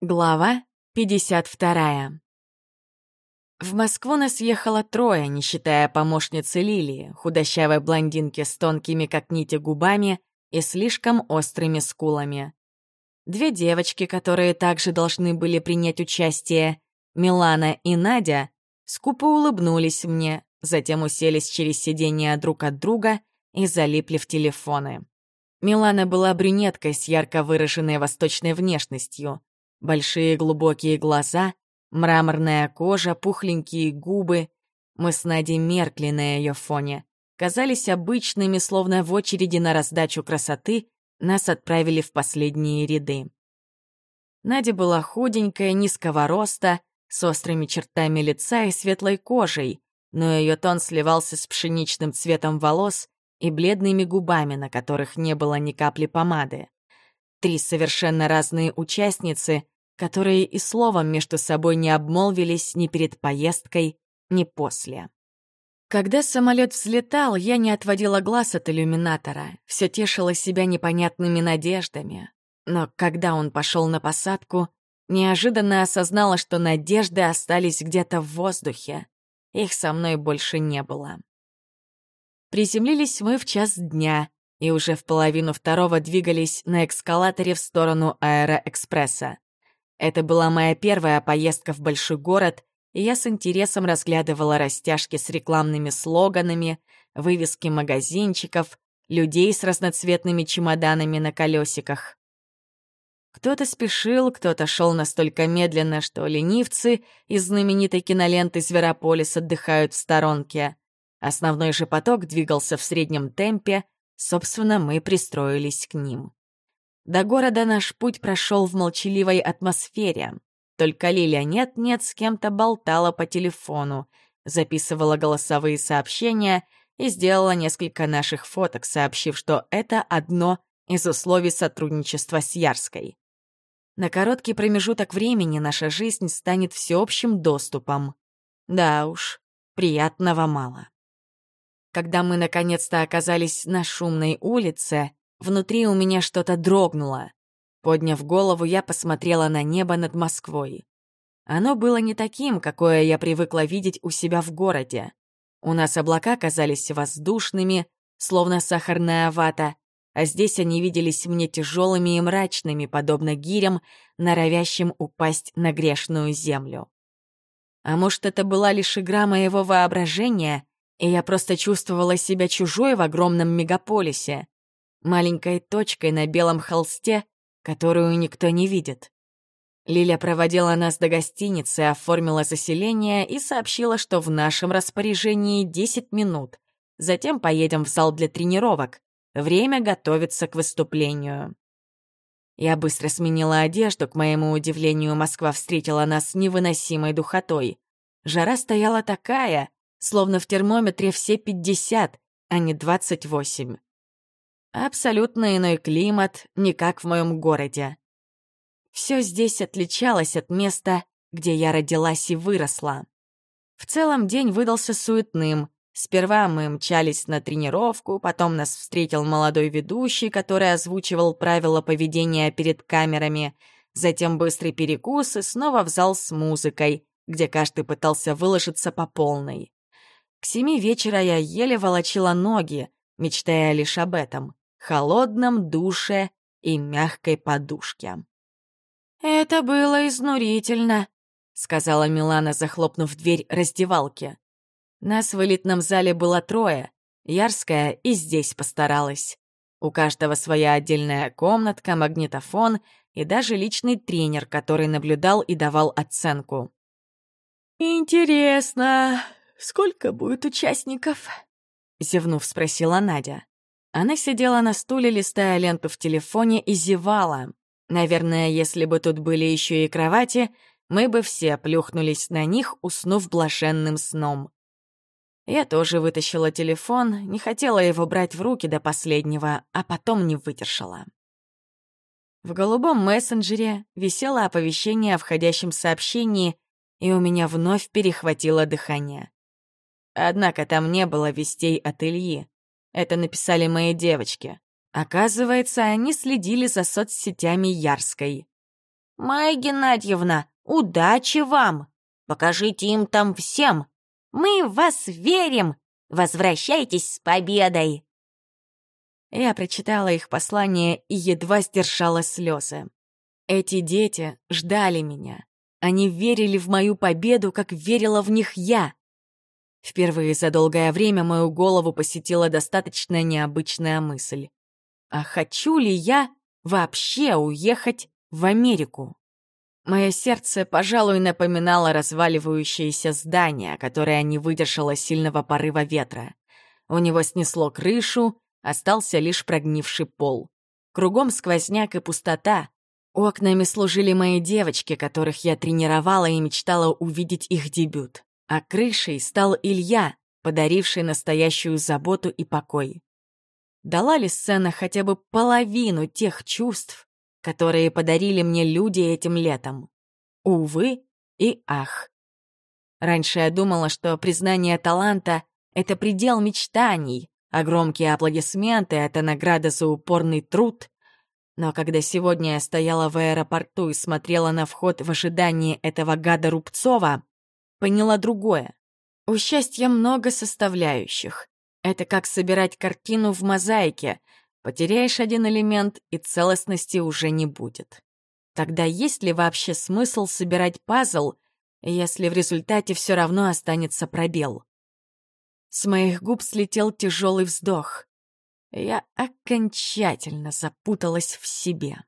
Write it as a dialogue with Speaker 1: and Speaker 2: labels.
Speaker 1: Глава 52. В Москву нас ехало трое, не считая помощницы Лилии, худощавой блондинки с тонкими как нити губами и слишком острыми скулами. Две девочки, которые также должны были принять участие, Милана и Надя, скупо улыбнулись мне, затем уселись через сиденье друг от друга и залипли в телефоны. Милана была брюнеткой с ярко выраженной восточной внешностью — Большие глубокие глаза, мраморная кожа, пухленькие губы. Мы с Надей меркли на ее фоне. Казались обычными, словно в очереди на раздачу красоты нас отправили в последние ряды. Надя была худенькая, низкого роста, с острыми чертами лица и светлой кожей, но ее тон сливался с пшеничным цветом волос и бледными губами, на которых не было ни капли помады. Три совершенно разные участницы, которые и словом между собой не обмолвились ни перед поездкой, ни после. Когда самолет взлетал, я не отводила глаз от иллюминатора, все тешила себя непонятными надеждами. Но когда он пошел на посадку, неожиданно осознала, что надежды остались где-то в воздухе. Их со мной больше не было. Приземлились мы в час дня, и уже в половину второго двигались на эскалаторе в сторону аэроэкспресса. Это была моя первая поездка в большой город, и я с интересом разглядывала растяжки с рекламными слоганами, вывески магазинчиков, людей с разноцветными чемоданами на колесиках. Кто-то спешил, кто-то шел настолько медленно, что ленивцы из знаменитой киноленты «Зверополис» отдыхают в сторонке. Основной же поток двигался в среднем темпе — Собственно, мы пристроились к ним. До города наш путь прошел в молчаливой атмосфере. Только Лиля нет-нет с кем-то болтала по телефону, записывала голосовые сообщения и сделала несколько наших фоток, сообщив, что это одно из условий сотрудничества с Ярской. На короткий промежуток времени наша жизнь станет всеобщим доступом. Да уж, приятного мало. Когда мы наконец-то оказались на шумной улице, внутри у меня что-то дрогнуло. Подняв голову, я посмотрела на небо над Москвой. Оно было не таким, какое я привыкла видеть у себя в городе. У нас облака казались воздушными, словно сахарная вата, а здесь они виделись мне тяжелыми и мрачными, подобно гирям, норовящим упасть на грешную землю. А может, это была лишь игра моего воображения, и я просто чувствовала себя чужой в огромном мегаполисе, маленькой точкой на белом холсте, которую никто не видит. Лиля проводила нас до гостиницы, оформила заселение и сообщила, что в нашем распоряжении 10 минут. Затем поедем в зал для тренировок. Время готовиться к выступлению. Я быстро сменила одежду, к моему удивлению, Москва встретила нас невыносимой духотой. Жара стояла такая, словно в термометре все 50, а не 28. Абсолютно иной климат, не как в моем городе. Все здесь отличалось от места, где я родилась и выросла. В целом день выдался суетным. Сперва мы мчались на тренировку, потом нас встретил молодой ведущий, который озвучивал правила поведения перед камерами, затем быстрый перекус и снова в зал с музыкой, где каждый пытался выложиться по полной. К семи вечера я еле волочила ноги, мечтая лишь об этом — холодном душе и мягкой подушке. «Это было изнурительно», — сказала Милана, захлопнув дверь раздевалки. Нас в элитном зале было трое. Ярская и здесь постаралась. У каждого своя отдельная комнатка, магнитофон и даже личный тренер, который наблюдал и давал оценку. «Интересно, сколько будет участников?» Зевнув, спросила Надя. Она сидела на стуле, листая ленту в телефоне и зевала. Наверное, если бы тут были еще и кровати, мы бы все плюхнулись на них, уснув блаженным сном. Я тоже вытащила телефон, не хотела его брать в руки до последнего, а потом не выдержала. В голубом мессенджере висело оповещение о входящем сообщении, и у меня вновь перехватило дыхание. Однако там не было вестей от Ильи. Это написали мои девочки. Оказывается, они следили за соцсетями Ярской.
Speaker 2: «Майя Геннадьевна, удачи вам! Покажите им там всем! Мы в вас верим! Возвращайтесь с победой!»
Speaker 1: Я прочитала их послание и едва сдержала слезы. Эти дети ждали меня. Они верили в мою победу, как верила в них я. Впервые за долгое время мою голову посетила достаточно необычная мысль. А хочу ли я вообще уехать в Америку? Мое сердце, пожалуй, напоминало разваливающееся здание, которое не выдержало сильного порыва ветра. У него снесло крышу, остался лишь прогнивший пол. Кругом сквозняк и пустота. Окнами служили мои девочки, которых я тренировала и мечтала увидеть их дебют а крышей стал Илья, подаривший настоящую заботу и покой. Дала ли сцена хотя бы половину тех чувств, которые подарили мне люди этим летом? Увы и ах. Раньше я думала, что признание таланта — это предел мечтаний, а громкие аплодисменты — это награда за упорный труд. Но когда сегодня я стояла в аэропорту и смотрела на вход в ожидании этого гада Рубцова, поняла другое. У счастья много составляющих. Это как собирать картину в мозаике. Потеряешь один элемент, и целостности уже не будет. Тогда есть ли вообще смысл собирать пазл, если в результате все равно останется пробел? С моих губ слетел тяжелый вздох. Я окончательно запуталась в себе.